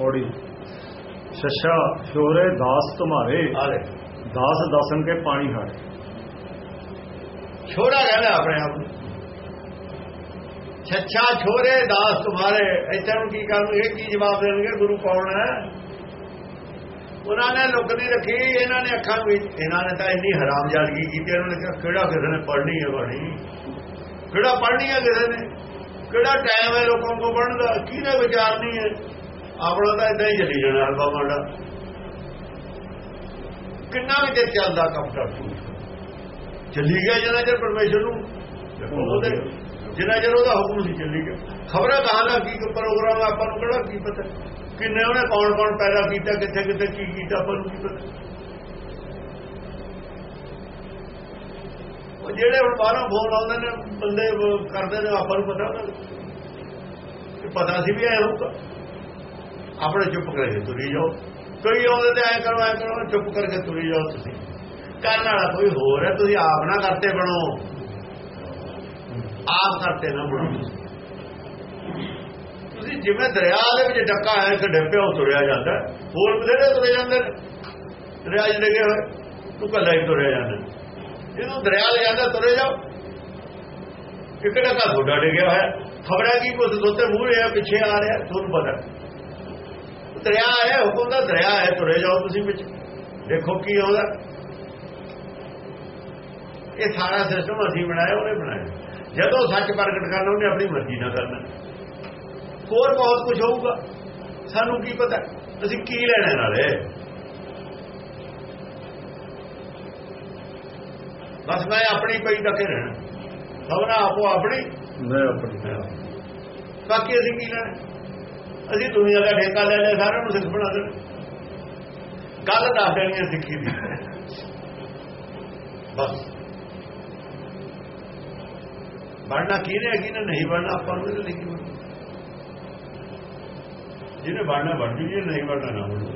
ਔੜੀ। ਸ਼ਸ਼ਾ ਸ਼ੋਰੇ ਦਾਸ ਤੁਮਾਰੇ ਆਲੇ। ਦਾਸ ਦਸਨ ਕੇ ਪਾਣੀ ਹਾਰੇ। ਛੋੜਾ ਕਹਿੰਦਾ ਆਪਣੇ ਆਪ ਨੂੰ। ਛੱਛਾ ਛੋਰੇ ਦਾਸ ਤੁਹਾਰੇ ਇੱਥੇ ਨੂੰ ਕੀ ਕਰਨਗੇ ਕੀ ਜਵਾਬ ਦੇਣਗੇ? ਗੁਰੂ ਕੌਣ ਹੈ? ਉਹਨਾਂ ਨੇ ਲੁੱਕ ਨਹੀਂ ਰੱਖੀ ਇਹਨਾਂ ਨੇ ਅੱਖਾਂ ਵਿੱਚ ਇਹਨਾਂ ਨੇ ਤਾਂ ਇੰਨੀ ਹਰਾਮਜ਼ਾਦਗੀ ਕੀਤੀ ਇਹਨਾਂ ਨੇ ਕਿਹਾ ਕਿਹੜਾ ਕਿਸੇ ਨੇ ਪੜ੍ਹਨੀ ਹੈ ਬਾਣੀ? ਕਿਹੜਾ ਪੜ੍ਹਨੀ ਹੈ ਕਿਸੇ ਨੇ? ਕਿਹੜਾ ਟਾਈਮ ਹੈ ਲੋਕਾਂ ਕੋ ਪੜ੍ਹਨ ਦਾ? ਕਿਹਨੇ ਵਿਚਾਰ ਨਹੀਂ ਹੈ? ਆਪਣਾ ਤਾਂ ਇਦਾਂ ਹੀ ਚੱਲੀ ਜਾਣਾ ਹਲਵਾ ਮਾੜਾ। ਕਿੰਨਾ ਵੀ ਤੇ ਚੱਲਦਾ ਕੰਮ ਕਰ ਚੱਲੀ ਗਿਆ ਜਿੰਨਾ ਚਿਰ ਪਰਮੇਸ਼ਰ ਨੂੰ? ਉਹਦੇ ਜਿੰਨਾ ਚਿਰ ਉਹਦਾ ਹੁਕਮ ਸੀ ਚੱਲੀ ਗਿਆ। ਖਬਰਾਂ ਕਹਾਂ ਦਾ ਕੀ ਪ੍ਰੋਗਰਾਮ ਆਪਾਂ ਨੂੰ ਕਿਹੜਾ ਕੀ ਪਤਾ? ਕਿੰਨੇ ਉਹਨੇ ਕੌਣ ਕੌਣ ਪੈਦਾ ਕੀਤਾ ਕਿੱਥੇ ਕਿੱਥੇ ਕੀ ਕੀਤਾ ਆਪਾਂ ਨੂੰ ਕੀ ਪਤਾ? ਉਹ ਜਿਹੜੇ ਹੁਣ ਬਾਹਰੋਂ ਫੋਨ ਆਉਂਦੇ ਨੇ ਬੰਦੇ ਕਰਦੇ ਨੇ ਆਪਾਂ ਨੂੰ ਪਤਾ ਉਹਨਾਂ ਨੂੰ। ਪਤਾ ਸੀ ਵੀ ਐ ਹੋਊਗਾ। ਆਪਣੇ ਚੁੱਪ ਕਰਕੇ ਤੁਰੀ ਜਾਓ। ਕੋਈ ਆਉਂਦੇ ਤੇ ਐ ਕਰੋ ਐ ਕਰੋ, ਚੁੱਪ ਕਰਕੇ ਤੁਰੀ ਜਾਓ ਤੁਸੀਂ। ਕਰਨ ਵਾਲਾ ਕੋਈ ਹੋਰ ਹੈ, ਤੁਸੀਂ ਆਪ ਨਾ ਕਰਤੇ ਬਣੋ। ਆਪ ਕਰਤੇ ਨਾ ਬਣੋ। ਤੁਸੀਂ ਜਿਵੇਂ ਦਰਿਆ ਦੇ ਵਿੱਚ ਡੱਕਾ ਹੈ ਕਿ ਡੱਪਿਆ ਉਹ ਤੁਰਿਆ ਜਾਂਦਾ ਹੋਰ ਬਥੇਰੇ ਤੁਰੇ ਜਾਂਦੇ ਨੇ। ਦਰਿਆ 'ਚ ਲੱਗੇ ਹੋਏ, ਤੂੰ ਕੱਲਾ ਹੀ ਤੁਰਿਆ ਜਾਂਦਾ ਜਦੋਂ ਦਰਿਆ ਲੈ ਜਾਂਦਾ, ਤੁਰੇ ਜਾਓ। ਇੱਕ ਡੱਕਾ ਤੁਹਾਡਾ ਡਿੱਗਿਆ ਹੋਇਆ ਖਬਰਾਂ ਕੀ ਕੁਝ ਦੋਤੇ ਮੂੰਹ ਰਿਹਾ ਪਿੱਛੇ ਆ ਰਿਹਾ, ਤੁਹਾਨੂੰ ਪਤਾ ਦਰਿਆ ਹੈ ਹੁਕਮ ਦਾ ਦਰਿਆ ਹੈ ਤੁਰੇ ਜਾਓ ਤੁਸੀਂ ਵਿੱਚ। ਦੇਖੋ ਕੀ ਆਉਂਦਾ ਇਹ ਸਾਰਾ ਸਿਸਟਮ ਅਸੀਂ ਬਣਾਇਆ ਉਹਨੇ ਬਣਾਇਆ। ਜਦੋਂ ਸੱਚ ਪ੍ਰਗਟ ਕਰਨਾ ਉਹਨੇ ਆਪਣੀ ਮਰਜ਼ੀ ਨਾਲ ਕਰਨਾ। ਹੋਰ ਬਹੁਤ ਕੁਝ ਹੋਊਗਾ। ਸਾਨੂੰ ਕੀ ਪਤਾ? ਅਸੀਂ ਕੀ ਲੈਣਾ ਨਾਲੇ? ਬਸ ਮੈਂ ਆਪਣੀ ਪਈ ਤੱਕ ਹੀ ਰਹਿਣਾ। ਸਭਨਾ ਆਪੋ ਆਪਣੀ। ਮੈਂ ਆਪਣੀ। ਬਾਕੀ ਅਸੀਂ ਕੀ ਲੈਣਾ? ਅਸੀਂ ਦੁਨੀਆ ਦਾ ਠੇਕਾ ਲੈ ਲਿਆ ਸਾਰਿਆਂ ਨੂੰ ਸਿੱਖ ਬਣਾ ਦੇਣਾ ਗੱਲ ਦੱਸ ਦੇਣੀ ਹੈ ਸਿੱਖੀ ਦੀ। ਬਸ। ਬਣਨਾ ਕਿਹਨੇ ਹੈ ਕਿਹਨੇ ਨਹੀਂ ਬਣਨਾ ਆਪਾਂ ਨੂੰ ਨਹੀਂ ਲਿਖੀ। ਜਿਹਨੇ ਬਣਨਾ ਬਣ ਜੂ ਨਹੀਂ ਬਣਨਾ ਨਾ ਬਣੂ।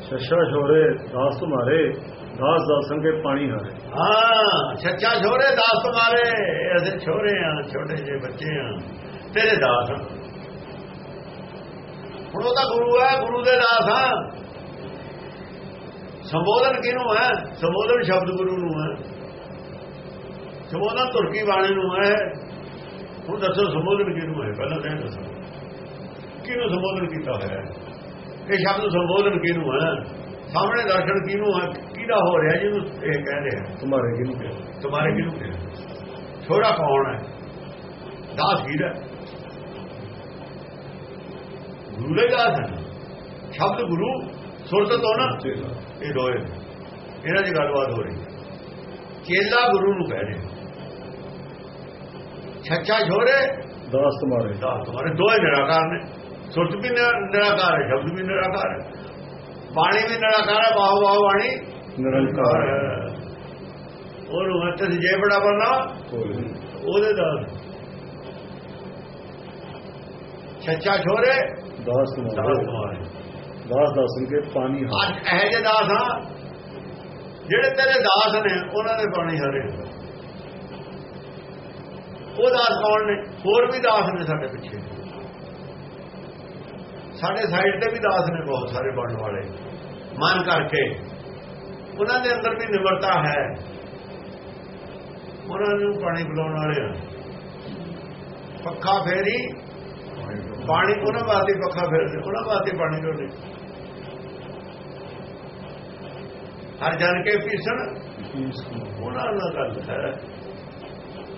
ਸ਼ਸ਼ਾ ਸ਼ੋਰੇ ਦਾਸ ਤੁਮਾਰੇ ਦਾਸ ਦਸਨ ਕੇ ਪਾਣੀ ਹਾਰੇ। ਹਾਂ ਸੱਚਾ ਛੋਰੇ ਦਾਸ ਤੁਮਾਰੇ। ਅਸੀਂ ਛੋਰੇ ਆ ਛੋਟੇ ਜਿਹੇ ਬੱਚੇ ਆ। ਤੇਰੇ ਦਾਸ ਹੁਣ ਉਹ ਤਾਂ ਗੁਰੂ ਹੈ ਗੁਰੂ ਦੇ ਦਾਸ ਆ ਸੰਬੋਧਨ ਕਿਹਨੂੰ ਹੈ? ਸੰਬੋਧਨ ਸ਼ਬਦ ਗੁਰੂ ਨੂੰ ਹੈ। ਸੰਬੋਧਨ ਤੁਰਕੀ ਬਾਣੀ ਨੂੰ ਹੈ। ਹੁਣ ਦੱਸੋ ਸੰਬੋਧਨ ਕਿਹਨੂੰ ਹੈ? ਪਹਿਲਾਂ ਤਾਂ ਇਹ ਦੱਸੋ। ਕਿਹਨੂੰ ਸੰਬੋਧਨ ਕੀਤਾ ਹੋਇਆ ਹੈ? ਇਹ ਸ਼ਬਦ ਸੰਬੋਧਨ ਕਿਹਨੂੰ ਹੈ? ਸਾਹਮਣੇ ਦਰਸ਼ਨ ਕਿਹਨੂੰ ਹੈ? ਕਿਹਦਾ ਹੋ ਰਿਹਾ ਜਿਹਨੂੰ ਇਹ ਕਹਿ ਰਿਹਾ ਤੁਮਾਰੇ ਕਿਨੂੰ ਕਿਹਾ? ਤੁਹਾਰੇ ਕਿਹਨੂੰ ਕਿਹਾ? ਛੋੜਾ ਕੌਣ ਹੈ? ਦਾਸ ਹੈ? ਗੁਰੂ ਦੇ ਦਾਸ ਸ਼ਬਦ ਗੁਰੂ ਸੁਰਤ ਤੋਂ ਨਾ ਇਹ ਦੋਏ ਇਹਨਾਂ ਦੀ ਗੱਲਬਾਤ ਹੋ ਰਹੀ ਹੈ। ਚੇਲਾ ਗੁਰੂ ਨੂੰ ਕਹਿ ਰਿਹਾ। ਛੱਛਾ ਛੋਰੇ। ਦਾਸ ਤੁਮਾਰੇ ਦਾਸ ਤੁਹਾਰੇ ਦੋਏ ਨਿਰਾਕਾਰ ਨੇ। ਸੁਰਤ ਵੀ ਨਿਰਾ- ਨਿਰਾਕਾਰ ਹੈ ਸ਼ਬਦ ਵੀ ਨਿਰਾਕਾਰ ਹੈ। ਬਾਣੀ ਵੀ ਨਿਰਾਕਾਰ ਹੈ ਬਾਹੂ ਬਾਹੂ ਬਾਣੀ ਨਿਰੰਕਾਰ ਉਹਨੂੰ ਹੱਥ ਜੇ ਬੜਾ ਬਣਾ। ਉਹਦੇ ਦਾ ਛੱਚਾ ਛੋਰੇ। ਦਾਸ ਤੁਮਾਰੇ ਦਾਸ ਦਸਨ ਕੇ ਪਾਣੀ ਹਾਰੇ ਅੱਜ ਇਹ ਜੇ ਦਾਸ ਆ ਜਿਹੜੇ ਤੇਰੇ ਦਾਸ ਨੇ ਉਹਨਾਂ ਦੇ ਪਾਣੀ ਹਰੇ ਉਹ ਦਾਸ ਕੌਣ ਨੇ? ਹੋਰ ਵੀ ਦਾਸ ਨੇ ਸਾਡੇ ਪਿੱਛੇ। ਸਾਡੇ ਸਾਈਡ ਤੇ ਵੀ ਦਾਸ ਨੇ ਬਹੁਤ ਸਾਰੇ ਬਣਨ ਵਾਲੇ। ਮਨ ਕਰਕੇ। ਉਹਨਾਂ ਦੇ ਅੰਦਰ ਵੀ ਨਿਮਰਤਾ ਹੈ। ਉਹਨਾਂ ਨੂੰ ਪਾਣੀ ਪਿਲਾਉਣ ਵਾਲੇ ਪੱਖਾ ਫੇਰੀ ਪਾਣੀ ਉਹਨਾਂ ਵਾਸਤੇ ਪੱਖਾ ਫੇਰਦੇ ਉਹਨਾਂ ਵਾਸਤੇ ਪਾਣੀ ਡੋਲੇ ਹਰ ਜਨ ਕੇ ਪੀਸਣ, ਉਹਨਾਂ ਨਾਲ ਗੱਲ ਹੈ।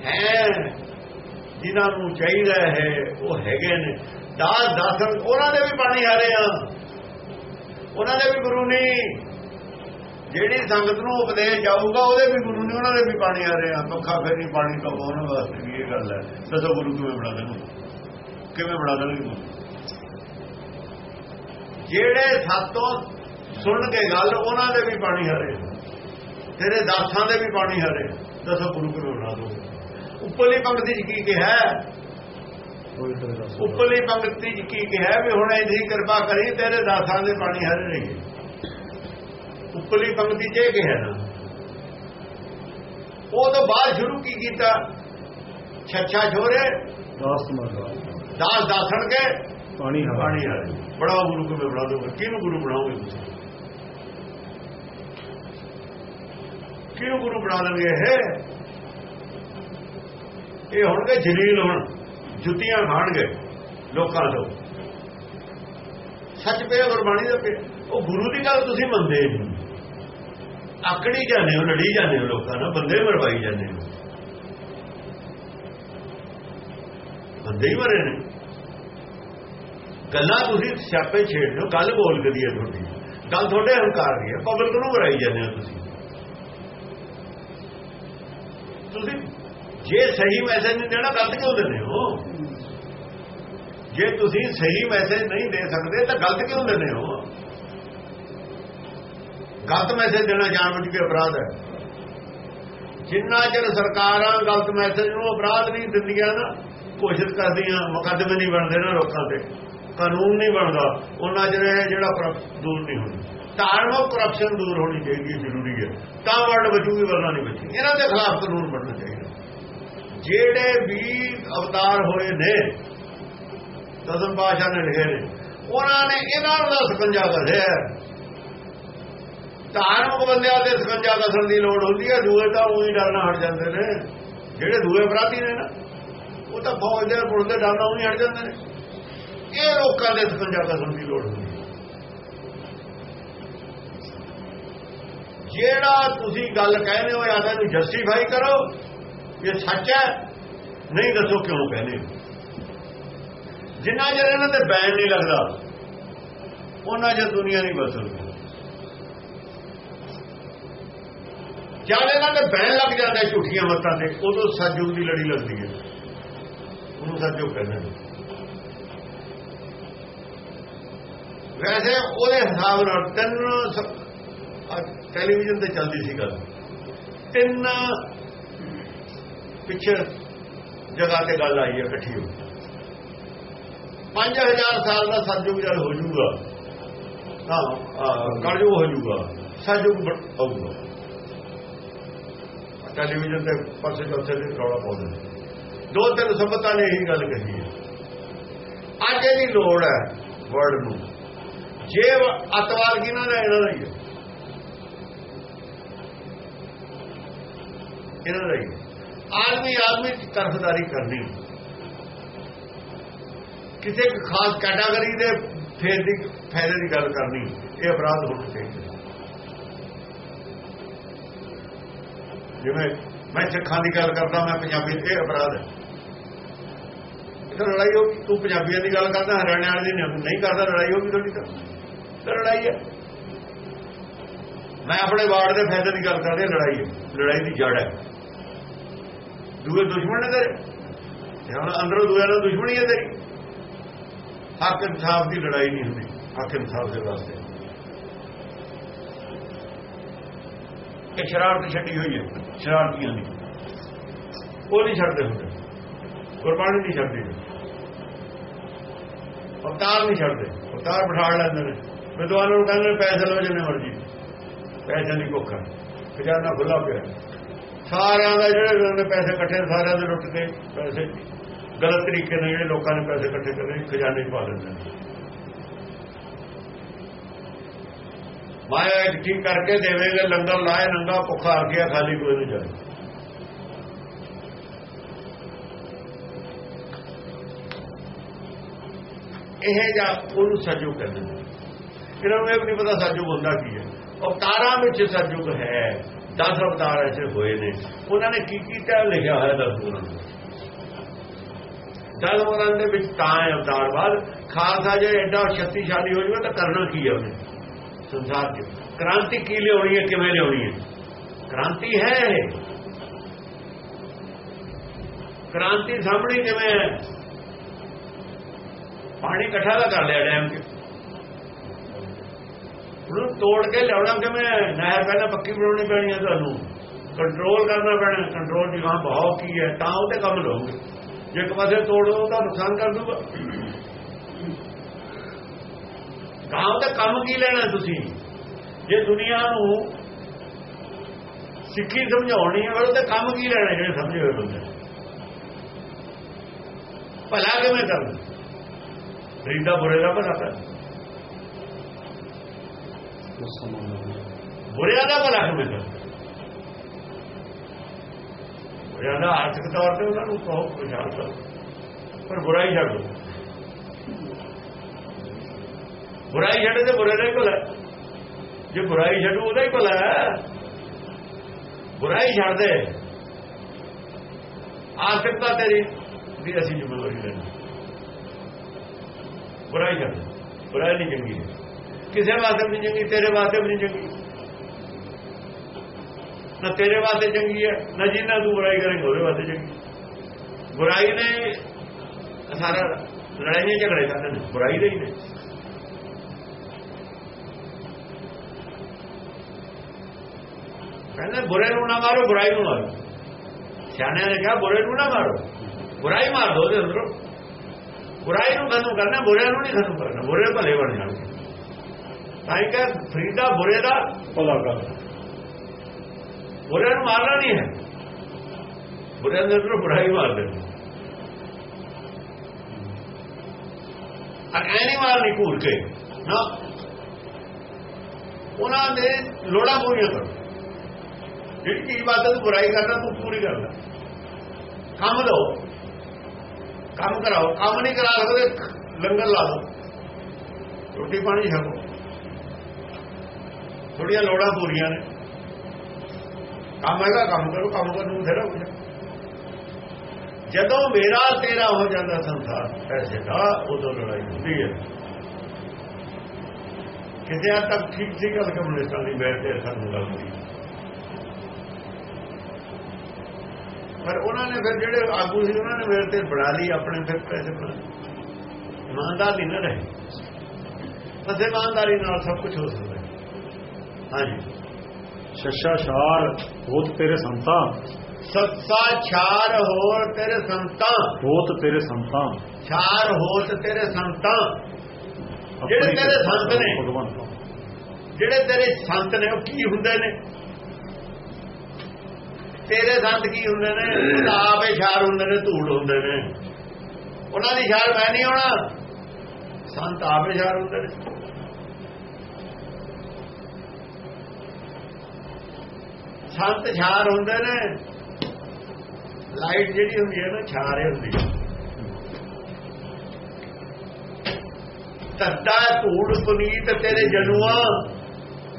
ਹੈ, ਜਿਨ੍ਹਾਂ ਨੂੰ ਚਾਹੀਦਾ ਹੈ, ਉਹ ਹੈਗੇ ਨੇ। ਦਾਸ ਦਾਸਨ, ਉਹਨਾਂ ਦੇ ਵੀ ਪਾਣੀ ਰਹੇ ਆ। ਉਹਨਾਂ ਦੇ ਵੀ ਗੁਰੂ ਨਹੀਂ ਜਿਹੜੀ ਸੰਗਤ ਨੂੰ ਉਪਦੇਸ਼ ਜਾਊਗਾ ਉਹਦੇ ਵੀ ਗੁਰੂ ਨੇ, ਉਹਨਾਂ ਦੇ ਵੀ ਪਾਣੀ ਹਾਰੇ ਆ। ਪੱਖਾ ਫੇਰੀ ਪਾਣੀ ਤੋਂ ਉਹਨਾਂ ਵਾਸਤੇ ਵੀ ਇਹ ਗੱਲ ਹੈ। ਦੱਸੋ ਗੁਰੂ ਕਿਵੇਂ ਬਣਾ ਦੇਣਗੇ ਕਿਵੇਂ ਬਣਾ ਦੇਣਗੇ? ਜਿਹੜੇ ਸਾਤੋਂ ਸੁਣ ਕੇ ਗੱਲ ਉਹਨਾਂ ਦੇ ਵੀ ਪਾਣੀ ਹਰੇ। ਤੇਰੇ ਦਾਸਾਂ ਦੇ ਵੀ ਪਾਣੀ ਹਰੇ। ਦੱਸੋ ਗੁਰੂ ਕਿਵੇਂ ਬਣਾ ਦੋ। ਉੱਪਰਲੀ ਪੰਕਤੀ ਚ ਕੀ ਕਿਹਾ? ਉੱਪਰਲੀ ਪੰਕਤੀ ਚ ਕੀ ਕਿਹਾ ਵੀ ਹੁਣ ਇਹਦੀ ਕਿਰਪਾ ਕਰੀ ਤੇਰੇ ਦਾਸਾਂ ਦੇ ਪਾਣੀ ਹਰੇ ਰਹੀ ਉੱਪਰਲੀ ਪੰਕਤੀ ਚ ਇਹ ਕਿਹਾ ਨਾ। ਉਹ ਤੋਂ ਬਾਅਦ ਸ਼ੁਰੂ ਕੀ ਕੀਤਾ? ਛੱਛਾ ਛੋਰੇ। ਦਾਸ ਤੁਮਾਰੇ ਦਾਸ ਦਾਸਣ ਕੇ ਪਾਣੀ ਪਾਣੀ ਹਾਰੇ ਬੜਾ ਗੁਰੂ ਕਿਵੇਂ ਬਣਾ ਦੋਗੇ? ਕਿਹਨੂੰ ਗੁਰੂ ਬਣਾਓਗੇ ਤੁਸੀਂ? ਕਿਹਨੂੰ ਗੁਰੂ ਬਣਾ ਲਣਗੇ ਇਹ? ਇਹ ਹੋਣਗੇ ਜਲੀਲ ਹੁਣ। ਜੁੱਤੀਆਂ ਖਾਣਗੇ ਲੋਕਾਂ ਤੋਂ। ਸੱਚ ਪਿਆ ਗੁਰਬਾਣੀ ਦਾ ਪਿਆ। ਉਹ ਗੁਰੂ ਦੀ ਗੱਲ ਤੁਸੀਂ ਮੰਨਦੇ ਨਹੀਂ। ਆਕੜੀ ਜਾਂਦੇ ਹੋ ਲੜੀ ਜਾਂਦੇ ਹੋ ਲੋਕਾਂ ਨਾਲ ਬੰਦੇ ਮਰਵਾਈ ਜਾਂਦੇ ਹੋ। ਬੰਦੇ ਹੀ ਮਰੇ ਨੇ। ਗੱਲਾਂ ਤੁਸੀਂ ਸਿਆਪੇ ਛੇੜਦੇ ਹੋ, ਗੱਲ ਬੋਲ ਗਦੀ ਹੈ ਤੁਹਾਡੀ। ਗੱਲ ਤੁਹਾਡੇ ਹੰਕਾਰ ਦੀ ਹੈ, ਪਬਲਿਕ ਨੂੰ ਮਰਾਈ ਜਾਂਦੇ ਹੋ ਤੁਸੀਂ। ਤੁਸੀਂ ਜੇ ਸਹੀ ਮੈਸੇਜ ਨਹੀਂ ਦੇਣਾ, ਗਲਤ ਕਿਉਂ ਦਿੰਦੇ ਹੋ? ਜੇ ਤੁਸੀਂ ਸਹੀ ਮੈਸੇਜ ਨਹੀਂ ਦੇ ਸਕਦੇ, ਤਾਂ ਗਲਤ ਕਿਉਂ ਦਿੰਦੇ ਹੋ? ਗਲਤ ਮੈਸੇਜ ਦੇਣਾ ਜਾਣਬੁੱਝ ਕੇ ਅਪਰਾਧ ਹੈ। ਜਿੰਨਾ ਚਿਰ ਸਰਕਾਰਾਂ ਗਲਤ ਮੈਸੇਜ ਨੂੰ ਅਪਰਾਧ ਨਹੀਂ ਦਿੰਦੀਆਂ ਨਾ ਕੋਸ਼ਿਸ਼ ਕਰਦੀਆਂ ਮੁਕੱਦਮੇ ਨਹੀਂ ਬਣਦੇ ਨਾ ਲੋਕਾਂ ਤੇ। ਕਾਨੂੰਨ ਨਹੀਂ ਬਣਦਾ। ਉਹਨਾਂ ਚਿਰ ਜਿਹੜਾ ਦੂਰ ਨਹੀਂ ਹੋਣੀ ਧਾਰਮਿਕ ਕਰਪਸ਼ਨ ਦੂਰ ਹੋਣੀ ਚਾਹੀਦੀ ਹੈ ਜ਼ਰੂਰੀ ਹੈ। ਤਾਂ ਵਰਡ ਬਚੂਗੀ, ਵਰਨਾ ਨਹੀਂ ਬਚੀ ਇਹਨਾਂ ਦੇ ਖਿਲਾਫ ਕਾਨੂੰਨ ਬਣਨਾ ਚਾਹੀਦਾ। ਜਿਹੜੇ ਵੀ ਅਵਤਾਰ ਹੋਏ ਨੇ, ਦਸਮ ਪਾਸ਼ਾ ਨੇ ਲਿਖੇ ਨੇ, ਉਹਨਾਂ ਨੇ ਇਹਨਾਂ ਦਾ ਸਕੰਜਾ ਕਰਿਆ ਧਾਰਮਿਕ ਬੰਦਿਆਂ ਦੇ ਸਕੰਜਾ ਕਸਣ ਦੀ ਲੋੜ ਹੁੰਦੀ ਹੈ। ਦੂਏ ਤਾਂ ਉਹੀ ਡਰਨਾ ਹਟ ਜਾਂਦੇ ਨੇ। ਜਿਹੜੇ ਦੂਏ ਅਪਰਾਧੀ ਨੇ ਨਾ। ਉਹ ਤਾਂ ਫੌਜ ਦੇ ਪੁਲਿਸ ਦੇ ਡਰਨਾ ਉਹੀ ਹਟ ਜਾਂਦੇ ਨੇ। ਇਹ ਲੋਕਾਂ ਦੇ ਸਕੰਜਾ ਕਸਣ ਦੀ ਲੋੜ ਹੁੰਦੀ ਹੈ। ਜਿਹੜਾ ਤੁਸੀਂ ਗੱਲ ਕਹਿੰਦੇ ਹੋ ਜਾਂ ਤਾਂ ਇਹਨੂੰ ਜਸਟੀਫਾਈ ਕਰੋ ਇਹ ਸੱਚ ਹੈ। ਨਹੀਂ ਦੱਸੋ ਕਿਉਂ ਕਹਿੰਦੇ ਜਿੰਨਾ ਚਿਰ ਇਹਨਾਂ ਤੇ ਬੈਨ ਨਹੀਂ ਲੱਗਦਾ, ਉਹਨਾਂ ਚਿਰ ਦੁਨੀਆ ਨਹੀਂ ਬਦਲਦੀ ਜਦ ਇਹਨਾਂ ਦੇ ਬੈਨ ਲੱਗ ਜਾਂਦਾ ਝੂਠੀਆਂ ਮੱਤਾਂ ਤੇ, ਉਦੋਂ ਸਤਜੁਗ ਦੀ ਲੜੀ ਲੱਗਦੀ ਹੈ। ਉਹਨੂੰ ਸਤਜੁਗ ਕਹਿੰਦੇ ਨੇ ਵੈਸੇ ਉਹਦੇ ਹਿਸਾਬ ਨਾਲ ਤਿੰਨ ਟੈਲੀਵਿਜ਼ਨ ਤੇ ਚੱਲਦੀ ਸੀ ਗੱਲ। ਤਿੰਨ ਪਿਕਚਰ ਜਗ੍ਹਾ ਤੇ ਗੱਲ ਆਈ ਹੈ ਇਕੱਠੀ ਹੋ। 5000 ਸਾਲ ਦਾ ਸਤਜੁਗ ਜਦ ਹੋ ਜਾਊਗਾ ਹਾਂ ਕਲਯੁਗ ਹੋ ਜਾਊਗਾ ਸਤਜੁਗ ਆਊਗਾ। ਟੈਲੀਵਿਜ਼ਨ ਤੇ ਪਾਸੇ ਚੌਥੇ ਦੇ ਰੌਲਾ ਪਾਉਂਦੇ ਨੇ। ਦੋ ਤਿੰਨ ਸੰਬਤਾਂ ਨੇ ਇਹੀ ਗੱਲ ਕਹੀ ਹੈ। ਅੱਜ ਇਹਦੀ ਲੋੜ ਹੈ ਵਰਡ ਨੂੰ। ਜੇ ਅਤਵਾਦ ਕਿਨਾਂ ਦਾ ਇਹਨਾਂ ਦਾ ਹੀ ਹੈ। ਇਹਨਾਂ ਦਾ ਹੀ ਆਦਮੀ ਆਦਮੀ ਤਰਫਦਾਰੀ ਕਰਨੀ। ਕਿਸੇ ਖਾਸ ਕੈਟਾਗਰੀ ਦੇ ਫੇਰ ਦੀ ਫਾਇਦੇ ਦੀ ਗੱਲ ਕਰਨੀ। ਇਹ ਅਪਰਾਧ ਹੋਣਾ ਚਾਹੀਦਾ ਜਿਵੇਂ ਮੈਂ ਸਿੱਖਾਂ ਦੀ ਗੱਲ ਕਰਦਾ, ਮੈਂ ਪੰਜਾਬੀ ਇਹ ਅਪਰਾਧ ਹੈ। ਇਹ ਲੜਾਈ ਹੋ ਤੂੰ ਪੰਜਾਬੀਆਂ ਦੀ ਗੱਲ ਕਰਦਾ, ਹਰਿਆਣੇ ਵਾਲੇ ਦੀ ਨਹੀਂ ਕਰਦਾ ਲੜਾਈ ਹੋ ਗਈ ਤੁਹਾਡੀ ਤਾਂ। ਲੜਾਈ ਹੈ? ਮੈਂ ਆਪਣੇ ਵਾਰਡ ਦੇ ਫਾਇਦੇ ਦੀ ਗੱਲ ਕਰਦਾ, ਲੜਾਈ ਹੈ। ਲੜਾਈ ਦੀ ਜੜ ਹੈ। ਦੂਏ ਦੁਸ਼ਮਣ ਨੇ ਤੇਰੇ। ਹੁਣ ਅੰਦਰੋਂ ਦੂਏ ਨਾਲ ਦੁਸ਼ਮਣੀ ਹੈ ਤੇਰੀ। ਹੱਕ ਇਨਸਾਫ ਦੀ ਲੜਾਈ ਨਹੀਂ ਹੁੰਦੀ। ਹੱਕ ਇਨਸਾਫ ਦੇ ਵਾਸਤੇ। ਇਹ ਸ਼ਰਾਰਤ ਛੱਡੀ ਹੋਈ ਹੈ। ਸ਼ਰਾਰਤੀਆਂ ਦੀ ਉਹ ਨਹੀਂ ਛੱਡਦੇ ਹੁੰਦੇ। ਗੁਰਬਾਣੀ ਨਹੀਂ ਛੱਡਦੇ। ਅਵਤਾਰ ਨਹੀਂ ਛੱਡਦੇ। ਅਵਤਾਰ ਬਿਠਾ ਲੈਂਦੇ ਨੇ। ਵਿਦਵਾਨਾਂ ਨੂੰ ਕਹਿੰਦੇ ਪੈਸੇ ਲਓ ਜਿੰਨੇ ਮਰਜ਼ੀ। ਪੈਸੇ ਨਹੀਂ ਕੋਖਾ ਖਜ਼ਾਨਾ ਖੁੱਲਾ ਪਿਆ। ਸਾਰਿਆਂ ਦਾ ਜਿਹੜੇ ਨੇ ਪੈਸੇ ਇਕੱਠੇ, ਸਾਰਿਆਂ ਦੇ ਲੁੱਟ ਕੇ ਪੈਸੇ। ਗਲਤ ਤਰੀਕੇ ਨਾਲ ਜਿਹੜੇ ਲੋਕਾਂ ਨੇ ਪੈਸੇ ਇਕੱਠੇ ਕਰਦੇ ਖਜ਼ਾਨੇ ਪਾ ਦਿੰਦੇ ਨੇ। ਮਾਇਆ ਇਕੱਠੀ ਕਰਕੇ ਦੇਵੇਂਗੇ, ਲੰਗਰ ਲਾਏ ਨੰਗਾ ਭੁੱਖਾ ਆ ਗਿਆ ਖਾਲੀ ਕੋਈ ਨਹੀਂ ਜਾਏ। ਇਹ ਜਾਂ ਉਹਨੂੰ ਸਜੂ ਕਹਿੰਦੇ ਨੇ। ਇਹਨਾਂ ਨੂੰ ਇਹ ਵੀ ਨਹੀਂ ਪਤਾ ਸਜੂ ਹੁੰਦਾ ਕੀ ਹੈ। ਅਵਤਾਰਾਂ ਵਿੱਚ ਸਜੂਗ ਹੈ। ਦਸ ਅਵਤਾਰ ਐਸੇ ਹੋਏ ਨੇ। ਉਹਨਾਂ ਨੇ ਕੀ ਕੀਤਾ ਲਿਖਿਆ ਹੋਇਆ ਦਸ ਗੁਰਾਂ ਨੇ ਦਸ ਗੁਰਾਂ ਦੇ ਵਿੱਚ ਤਾਂ ਹੈ ਅਵਤਾਰ ਬਾਅਦ। ਖਾਲਸਾ ਜੇ ਐਡਾ ਸ਼ਕਤੀਸ਼ਾਲੀ ਹੋ ਜਾਵੇ ਤਾਂ ਕਰਨਾ ਕੀ ਹੈ ਉਹਨੇ? ਸੰਸਾਰ 'ਚ। ਕ੍ਰਾਂਤੀ ਕੀ ਲਿਆਉਣੀ ਹੈ, ਕਿਵੇਂ ਲਿਆਉਣੀ ਹੈ? ਕ੍ਰਾਂਤੀ ਹੈ। ਕ੍ਰਾਂਤੀ ਸਾਹਮਣੇ ਕਿਵੇਂ ਹੈ? ਪਾਣੀ ਇਕੱਠਾ ਦਾ ਕਰ ਲਿਆ ਡੈਮ 'ਚ। ਉਹਨੂੰ ਤੋੜ ਕੇ ਲਿਆਉਣਾ ਕਿਵੇਂ ਨਹਿਰ ਪਹਿਲਾਂ ਪੱਕੀ ਬਣਾਉਣੀ ਪੈਣੀ ਹੈ ਤੁਹਾਨੂੰ। ਕੰਟਰੋਲ ਕਰਨਾ ਪੈਣਾ ਕੰਟਰੋਲ ਦੀ ਗਾਂ ਭਾਵ ਕੀ ਹੈ, ਤਾਂ ਉਹਦੇ ਕੰਮ ਲਓਗੇ ਜੇ ਇੱਕ ਪਾਸੇ ਤੋੜੋ ਤਾਂ ਨੁਕਸਾਨ ਕਰ ਦੂਗਾ। ਗਾਂ ਦਾ ਕੰਮ ਕੀ ਲੈਣਾ ਤੁਸੀਂ? ਜੇ ਦੁਨੀਆ ਨੂੰ ਸਿੱਖੀ ਸਮਝਾਉਣੀ ਹੈ, ਫਿਰ ਉਹਦੇ ਕੰਮ ਕੀ ਲੈਣਾ ਜਿਹੜੇ ਸਮਝੇ ਹੋਏ ਬੰਦੇ? ਭਲਾ ਕਿਵੇਂ ਕਰਨਾ? ਫਰੀਦਾ ਬੁਰੇ ਦਾ ਭਲਾ ਕਰ। ਬੁਰਿਆਂ ਦਾ ਭਲਾ ਕਿਵੇਂ ਕਰ ਬੁਰਿਆਂ ਦਾ ਆਰਥਿਕ ਤੌਰ ਤੇ ਉਹਨਾਂ ਨੂੰ ਕਹੋ ਪਛਾਣ ਕਰੋ, ਪਰ ਬੁਰਾਈ ਛੱਡ ਬੁਰਾਈ ਛੱਡੇ ਤੇ ਬੁਰੇ ਦਾ ਹੀ ਭਲਾ ਜੇ ਬੁਰਾਈ ਛੱਡੂ, ਉਹਦਾ ਹੀ ਭਲਾ ਬੁਰਾਈ ਛੱਡ ਦੇ ਆਰਥਿਕਤਾ ਤੇਰੀ ਦੀ ਅਸੀਂ ਜ਼ਿੰਮੇਵਾਰੀ ਲੈਣੀ ਬੁਰਾਈ ਛੱਡ ਦੇ। ਬੁਰਾਈ ਨਹੀਂ ਚੰਗੀ। ਕਿਸੇ ਵਾਸਤੇ ਵੀ ਨਹੀਂ ਚੰਗੀ, ਤੇਰੇ ਵਾਸਤੇ ਵੀ ਨਹੀਂ ਚੰਗੀ। ਨਾ ਤੇਰੇ ਵਾਸਤੇ ਚੰਗੀ ਹੈ, ਨਾ ਜਿੰਨਾ ਤੂੰ ਬੁਰਾਈ ਕਰੇਂਗਾ, ਉਹਦੇ ਵਾਸਤੇ ਚੰਗੀ। ਬੁਰਾਈ ਨੇ ਸਾਰਾ ਲੜਾਈਆਂ ਝਗੜੇ ਕਰਦੇ ਨੇ, ਬੁਰਾਈ ਦੇ ਹੀ ਨੇ। ਕਹਿੰਦੇ ਬੁਰੇ ਨੂੰ ਨਾ ਮਾਰੋ, ਬੁਰਾਈ ਨੂੰ ਮਾਰੋ। ਸਿਆਣਿਆਂ ਨੇ ਕਿਹਾ, ਬੁਰੇ ਨੂੰ ਨਾ ਮਾਰੋ। ਬੁਰਾਈ ਮਾਰ ਦੋ ਉਹਦੇ ਅੰਦਰੋਂ। ਬੁਰਾਈ ਨੂੰ ਖਤਮ ਕਰਨਾ ਬੁਰੇ ਨੂੰ ਨਹੀਂ ਖਤਮ ਕਰਨਾ ਬੁਰੇ ਭਲੇ ਬਣ ਜਾਣਗੇ ਤਾਂ ਹੀ ਕਿ ਫਰੀਦਾ ਬੁਰੇ ਦਾ ਭਲਾ ਕਰ ਬੁਰੇ ਨੂੰ ਮਾਰਨਾ ਨਹੀਂ ਹੈ ਬੁਰੇ ਦੇ ਅੰਦਰ ਬੁਰਾਈ ਮਾਰ ਦੇਣੀ ਅਰ ਐ ਨਹੀਂ ਮਾਰਨੀ ਘੂਰ ਕੇ ਨਾ ਉਹਨਾਂ ਦੇ ਲੋੜਾਂ ਪੂਰੀਆਂ ਕਰੋ ਜਿਹੜੀ ਚੀਜ਼ ਵਾਸਤੇ ਤੂੰ ਬੁਰਾਈ ਕਰਦਾ ਤੂੰ ਪੂਰੀ ਕਰ ਲੈ ਕੰਮ ਦੋ ਕੰਮ ਕਰਾਓ, ਕੰਮ ਨਹੀਂ ਕਰਾ ਸਕਦੇ, ਲੰਗਰ ਲਾ ਦੋ ਰੋਟੀ ਪਾਣੀ ਛਕੋ ਥੋੜੀਆਂ ਲੋੜਾਂ ਪੂਰੀਆਂ ਨੇ। ਕੰਮ ਹੈਗਾ, ਕੰਮ ਕਰੋ, ਕੰਮ ਕਰਨ ਨੂੰ ਫੇਰਾ ਹੋ ਜਾ ਜਦੋਂ ਮੇਰਾ ਤੇਰਾ ਹੋ ਜਾਂਦਾ ਸੰਸਾਰ, ਪੈਸੇ ਦਾ, ਉਦੋਂ ਲੜਾਈ ਹੁੰਦੀ ਹੈ। ਕਿਸੇ ਹੱਦ ਤੱਕ ਠੀਕ ਸੀ ਗੱਲ ਕਮਿਊਨਿਸਟਾਂ ਦੀ ਬੈਠ ਤੇ ਸਾਨੂੰ ਗੱਲ ਹੋਈ ਪਰ ਉਹਨਾਂ ਨੇ ਫਿਰ ਜਿਹੜੇ ਆਗੂ ਸੀ ਉਹਨਾਂ ਨੇ ਮੇਰੇ ਤੇ ਬਣਾ ਲਈ ਆਪਣੇ ਫਿਰ ਪੈਸੇ ਬਣਾ ਇਮਾਨਦਾਰ ਨਹੀਂ ਨਾ ਰਹੇ ਬਸ ਇਮਾਨਦਾਰੀ ਨਾਲ ਸਭ ਕੁਝ ਹੋ ਸਕਦਾ ਹਾਂਜੀ। ਸ਼ਸ਼ਾ ਸ਼ਾਰ ਹੋਤ ਤੇਰੇ ਸੰਤਾਂ। ਸੱਸਾ ਛਾਰ ਹੋਰ ਤੇਰੇ ਸੰਤਾਂ। ਹੋਤ ਤੇਰੇ ਸੰਤਾਂ। ਛਾਰ ਹੋਤ ਤੇਰੇ ਸੰਤਾਂ। ਜਿਹੜੇ ਤੇਰੇ ਸੰਤ ਨੇ। ਭਗਵੰਤ। ਜਿਹੜੇ ਤੇਰੇ ਸੰਤ ਨੇ ਉਹ ਕੀ ਹੁੰਦੇ ਨੇ? ਤੇਰੇ ਸੰਤ ਕੀ ਹੁੰਦੇ ਨੇ? ਉਹ ਤਾਂ ਆਪੇ ਛਾਰ ਹੁੰਦੇ ਨੇ, ਧੂੜ ਹੁੰਦੇ ਨੇ। ਉਹਨਾਂ ਦੀ ਛਾਰ ਮੈਂ ਨਹੀਂ ਹੋਣਾ ਸੰਤ ਆਪੇ ਛਾਰ ਹੁੰਦੇ ਨੇ। ਸੰਤ ਛਾਰ ਹੁੰਦੇ ਨੇ। ਲਾਈਟ ਜਿਹੜੀ ਹੁੰਦੀ ਹੈ ਨਾ ਛਾਰੇ ਹੁੰਦੀ ਹੈ। ਤੱਤਾ ਧੂੜ ਪੁਨੀਤ ਤੇਰੇ ਜਨੂਆ।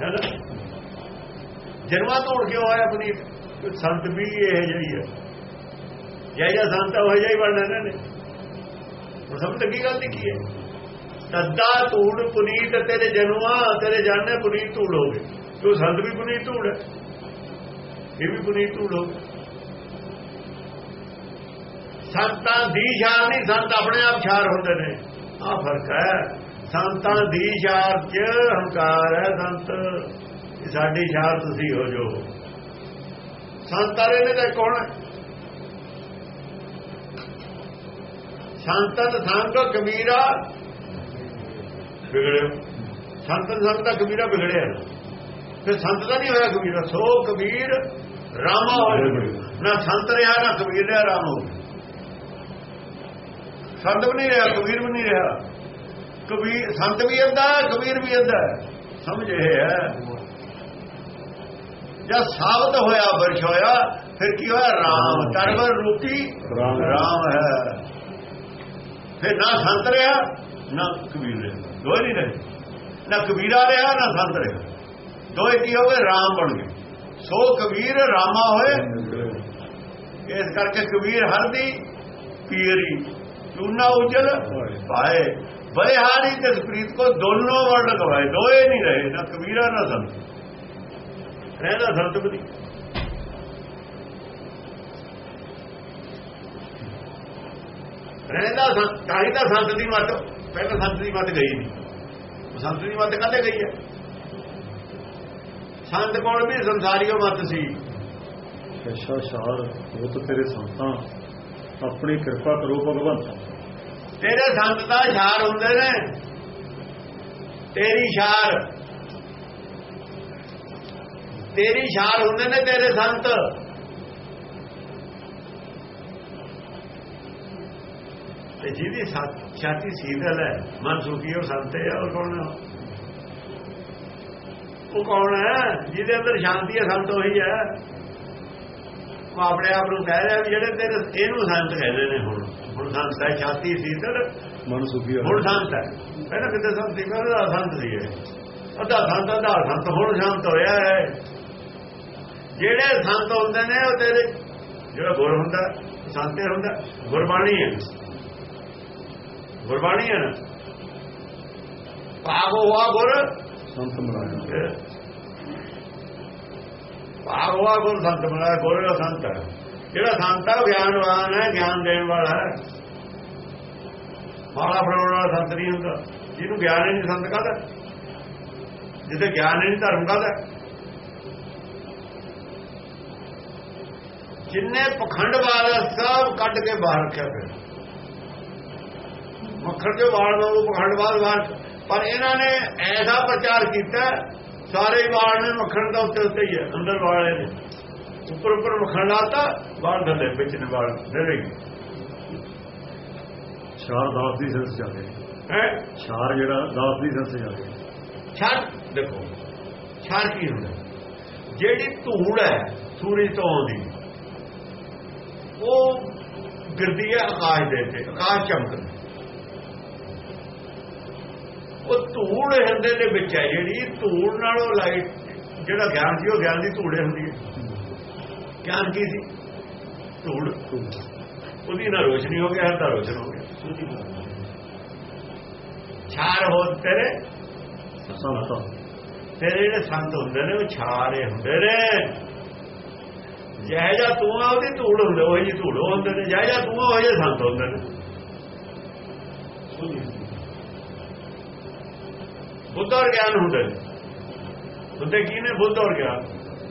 ਹੈ ਧੂੜ ਕਿਉਂ ਆਇਆ ਪੁਨੀਤ? ਸੰਤ ਵੀ ਇਹ ਜਿਹੀ ਹੈ। ਜੈ ਜੈ ਸੰਤ ਹੋ ਜਾਈ ਬਣਨਾ ਨੇ। ਉਹ ਸਮਝ ਕੀ ਗੱਲ ਕੀ ਹੈ? ਤੱਦਾ ਧੂੜ ਪੁਨੀਤ ਤੇਰੇ ਜਨੂਆ, ਤੇਰੇ ਜਾਣੇ ਪੁਨੀਤ ਧੂੜ ਹੋ ਗਏ। ਤੂੰ ਸੰਤ ਵੀ ਪੁਨੀਤ ਧੂੜ ਹੈ? ਇਹ ਵੀ ਪੁਨੀਤ ਧੂੜ ਹੋ ਗਏ। ਸੰਤਾਂ ਦੀ ਛਾਰ ਨਹੀਂ, ਸੰਤ ਆਪਣੇ ਆਪ ਛਾਰ ਹੁੰਦੇ ਨੇ। ਆ ਫ਼ਰਕ ਹੈ। ਸੰਤਾਂ ਦੀ ਛਾਰ ਚ ਹੰਕਾਰ ਹੈ ਸੰਤ। ਸਾਡੀ ਛਾਰ ਤੁਸੀਂ ਹੋ ਜੋ। ਸੰਤਾਂ ਨੇ ਤਾਂ ਕੌਣ ਹੈ? ਸੰਤਨ ਸੰਗ ਕਬੀਰਾ ਵਿਗੜਿਆ। ਸੰਤਨ ਸੰਗ ਦਾ ਕਬੀਰਾ ਵਿਗੜਿਆ ਫਿਰ ਸੰਤ ਦਾ ਨਹੀਂ ਹੋਇਆ ਕਬੀਰਾ ਸੋ ਕਬੀਰ ਰਾਮਾ ਹੋਇਆ ਨਾ ਸੰਤ ਰਿਹਾ, ਨਾ ਕਬੀਰ ਰਿਹਾ, ਰਾਮ ਹੋ ਸੰਤ ਵੀ ਨਹੀਂ ਰਿਹਾ ਕਬੀਰ ਵੀ ਨਹੀਂ ਰਿਹਾ। ਕਬੀਰ ਸੰਤ ਵੀ ਅੱਧਾ ਕਬੀਰ ਵੀ ਅੱਧਾ ਸਮਝ ਇਹ ਹੈ। ਜਦ ਸਾਬਤ ਹੋਇਆ ਵਰਸ਼ ਹੋਇਆ ਫਿਰ ਕੀ ਹੋਇਆ? ਰਾਮ ਤਰਵਰ ਰੂਪੀ ਰਾਮ। ਰਾਮ ਹੈ। ਫਿਰ ਨਾ ਸੰਤ ਰਿਹਾ ਨਾ ਕਬੀਰ ਰਿਹਾ। ਦੋਏ ਨਹੀਂ ਰਹੇ। ਨਾ ਕਬੀਰਾ ਰਿਹਾ ਨਾ ਸੰਤ ਰਿਹਾ। ਦੋਏ ਕੀ ਹੋ ਗਏ? ਰਾਮ ਬਣ ਗਏ। ਸੋ ਕਬੀਰ ਰਾਮਾ ਹੋਏ। ਇਸ ਕਰਕੇ ਕਬੀਰ ਹਰਦੀ ਪੀਰੀ ਚੂਨਾ ਉਜਲ ਪਾਏ। ਬਲਿਹਾਰੀ ਤੇ ਪ੍ਰੀਤ ਕੋ ਦੋਨੋਂ ਵਰਡ ਗਵਾਏ। ਦੋਏ ਨਹੀਂ ਰਹੇ ਨਾ ਕਬੀਰਾ ਨਾ ਸੰਤ। ਰਹਿਦਾ ਸੰਤ ਬਦੀ ਰਹਿਦਾ ਸੰਤ ਕਾਹੀ ਦਾ ਸੰਤ ਦੀ ਮਤ ਪਹਿਲਾਂ ਸੰਤ ਦੀ ਮਤ ਗਈ ਨਹੀਂ। ਉਹ ਸੰਤ ਦੀ ਮਤ ਕਾਹਦੇ ਗਈ ਹੈ? ਸੰਤ ਕੋਲ ਵੀ ਸੰਸਾਰੀਓ ਮਤ ਸੀ। ਸ਼ਸ਼ਾ ਸ਼ਾਰ ਹੋਤ ਤੇਰੇ ਸੰਤਾਂ। ਆਪਣੀ ਕਿਰਪਾ ਕਰੋ ਭਗਵੰਤ ਤੇਰੇ ਸੰਤ ਦਾ ਛਾਰ ਹੁੰਦੇ ਨੇ। ਤੇਰੀ ਛਾਰ ਤੇਰੀ ਛਾਰ ਹੁੰਦੇ ਨੇ ਤੇਰੇ ਸੰਤ। ਤੇ ਜਿਹਦੀ ਛਾਤੀ ਸੀਤਲ ਹੈ ਮਨ ਸੁਖੀ ਉਹ ਸੰਤ ਹੈ ਉਹ ਕੌਣ ਹੈ? ਉਹ ਕੌਣ ਹੈ? ਜਿਹਦੇ ਅੰਦਰ ਸ਼ਾਂਤੀ ਹੈ ਸੰਤ ਉਹੀ ਹੈ। ਉਹ ਆਪਣੇ ਆਪ ਨੂੰ ਕਹਿ ਰਿਹਾ ਵੀ ਜਿਹੜੇ ਤੇਰੇ ਇਹਨੂੰ ਸੰਤ ਕਹਿੰਦੇ ਨੇ ਹੁਣ। ਹੁਣ ਸੰਤ ਹੈ ਛਾਤੀ ਸੀਤਲ ਮਨ ਸੁਖੀ ਹੁਣ ਸੰਤ ਹੈ। ਪਹਿਲਾਂ ਕਿਤੇ ਸੰਤ ਸੀ ਪਹਿਲਾਂ ਸੰਤ ਸੀ ਇਹ। ਅੱਧਾ ਸੰਤ ਅੱਧਾ ਸੰਤ ਹੁਣ ਸ਼ਾਂਤ ਹੋਇਆ ਹੈ। ਜਿਹੜੇ ਸੰਤ ਹੁੰਦੇ ਨੇ ਉਹ ਤੇਰੇ ਜਿਹੜਾ ਗੁਰ ਹੁੰਦਾ ਸੰਤੇ ਹੁੰਦਾ ਗੁਰਬਾਣੀ ਹੈ। ਗੁਰਬਾਣੀ ਹੈ ਨਾ। ਭਾਗ ਹੋਆ ਗੁਰ। ਸੰਤ ਮਲਾਇਆ ਭਾਗ ਹੋਆ ਗੁਰ ਸੰਤ ਬਣਾ ਗੁਰ ਦਾ ਸੰਤ ਹੈ। ਜਿਹੜਾ ਸੰਤ ਹੈ ਗਿਆਨਵਾਨ ਹੈ ਗਿਆਨ ਦੇਣ ਵਾਲਾ ਹੈ। ਮਾਲਾ ਫੜਾਉਣ ਵਾਲਾ ਸੰਤ ਨਹੀਂ ਹੁੰਦਾ। ਜਿਹਨੂੰ ਗਿਆਨ ਨਹੀਂ ਸੰਤ ਕਹਦਾ? ਜਿੱਥੇ ਗਿਆਨ ਨਹੀਂ ਧਰਮ ਕਹਦਾ? ਜਿੰਨੇ ਪਖੰਡ ਵਾਲਾ ਸਭ ਕੱਢ ਕੇ ਬਾਹਰ ਰੱਖਿਆ ਫਿਰ ਮੱਖਣ ਦੇ ਵਾਲ ਵਾਂਗੂ ਪਖੰਡਵਾਦ ਬਾਹਰ ਪਰ ਇਹਨਾਂ ਨੇ ਐਸਾ ਪ੍ਰਚਾਰ ਕੀਤਾ ਸਾਰੇ ਵਾਲ ਨੇ ਮੱਖਣ ਦਾ ਉੱਤੇ ਉੱਤੇ ਹੀ ਹੈ ਅੰਦਰ ਵਾਲੇ ਨੇ। ਉੱਪਰ ਉੱਪਰ ਮੱਖਣ ਲਾਤਾ ਵਾਲ ਥੱਲੇ ਵਿੱਚ ਨੇ ਵਾਲ ਨੇੜੇ ਚਾਰ ਦਾਸ ਦੀ ਸੰਸ ਜਾ ਕੇ ਹੈ? ਚਾਰ ਜਿਹੜਾ ਦਾਸ ਦੀ ਸੰਸ ਜਾ ਕੇ ਛੜ ਦੇਖੋ ਛੜ ਕੀ ਹੁੰਦਾ? ਜਿਹੜੀ ਧੂੜ ਹੈ ਸੂਰਜ ਤੋਂ ਆਉਂਦੀ ਉਹ ਗਿਰਦੀ ਹੈ ਆਕਾਸ਼ ਦੇ ਤੇ ਆਕਾਸ਼ ਚਮਕਦਾ ਉਹ ਧੂੜ ਹਿਰਦੇ ਦੇ ਵਿੱਚ ਹੈ ਜਿਹੜੀ ਧੂੜ ਨਾਲੋਂ ਲਾਈਟ ਜਿਹੜਾ ਗਿਆਨ ਸੀ ਉਹ ਗਿਆਨ ਦੀ ਧੂੜੇ ਹੁੰਦੀ ਹੈ। ਗਿਆਨ ਕੀ ਸੀ? ਧੂੜ। ਉਹਦੀ ਨਾਲ ਰੋਸ਼ਨੀ ਹੋ ਗਿਆ ਹਰ ਰੋਸ਼ਨ ਹੋ ਗਿਆ। ਛਾਰ ਹੋ ਤੇਰੇ ਸੰਤ। ਤੇਰੇ ਜਿਹੜੇ ਸੰਤ ਹੁੰਦੇ ਨੇ ਉਹ ਛਾਰੇ ਹੁੰਦੇ ਨੇ। ਜਿਹੇ ਜਾ ਤੂੰ ਆ ਉਹਦੀ ਧੂੜ ਹੁੰਦੇ ਉਹ ਜੀ ਧੂੜ ਹੁੰਦੇ ਨੇ ਜਿਹੇ ਜਾ ਤੂੰ ਆ ਉਹ ਜਿਹੇ ਸੰਤ ਹੁੰਦੇ ਨੇ। ਬੁੱਧ ਔਰ ਗਿਆਨ ਹੁੰਦੇ ਨੇ। ਹੁੰਦੇ ਕੀ ਨੇ ਬੁੱਧ ਔਰ ਗਿਆਨ।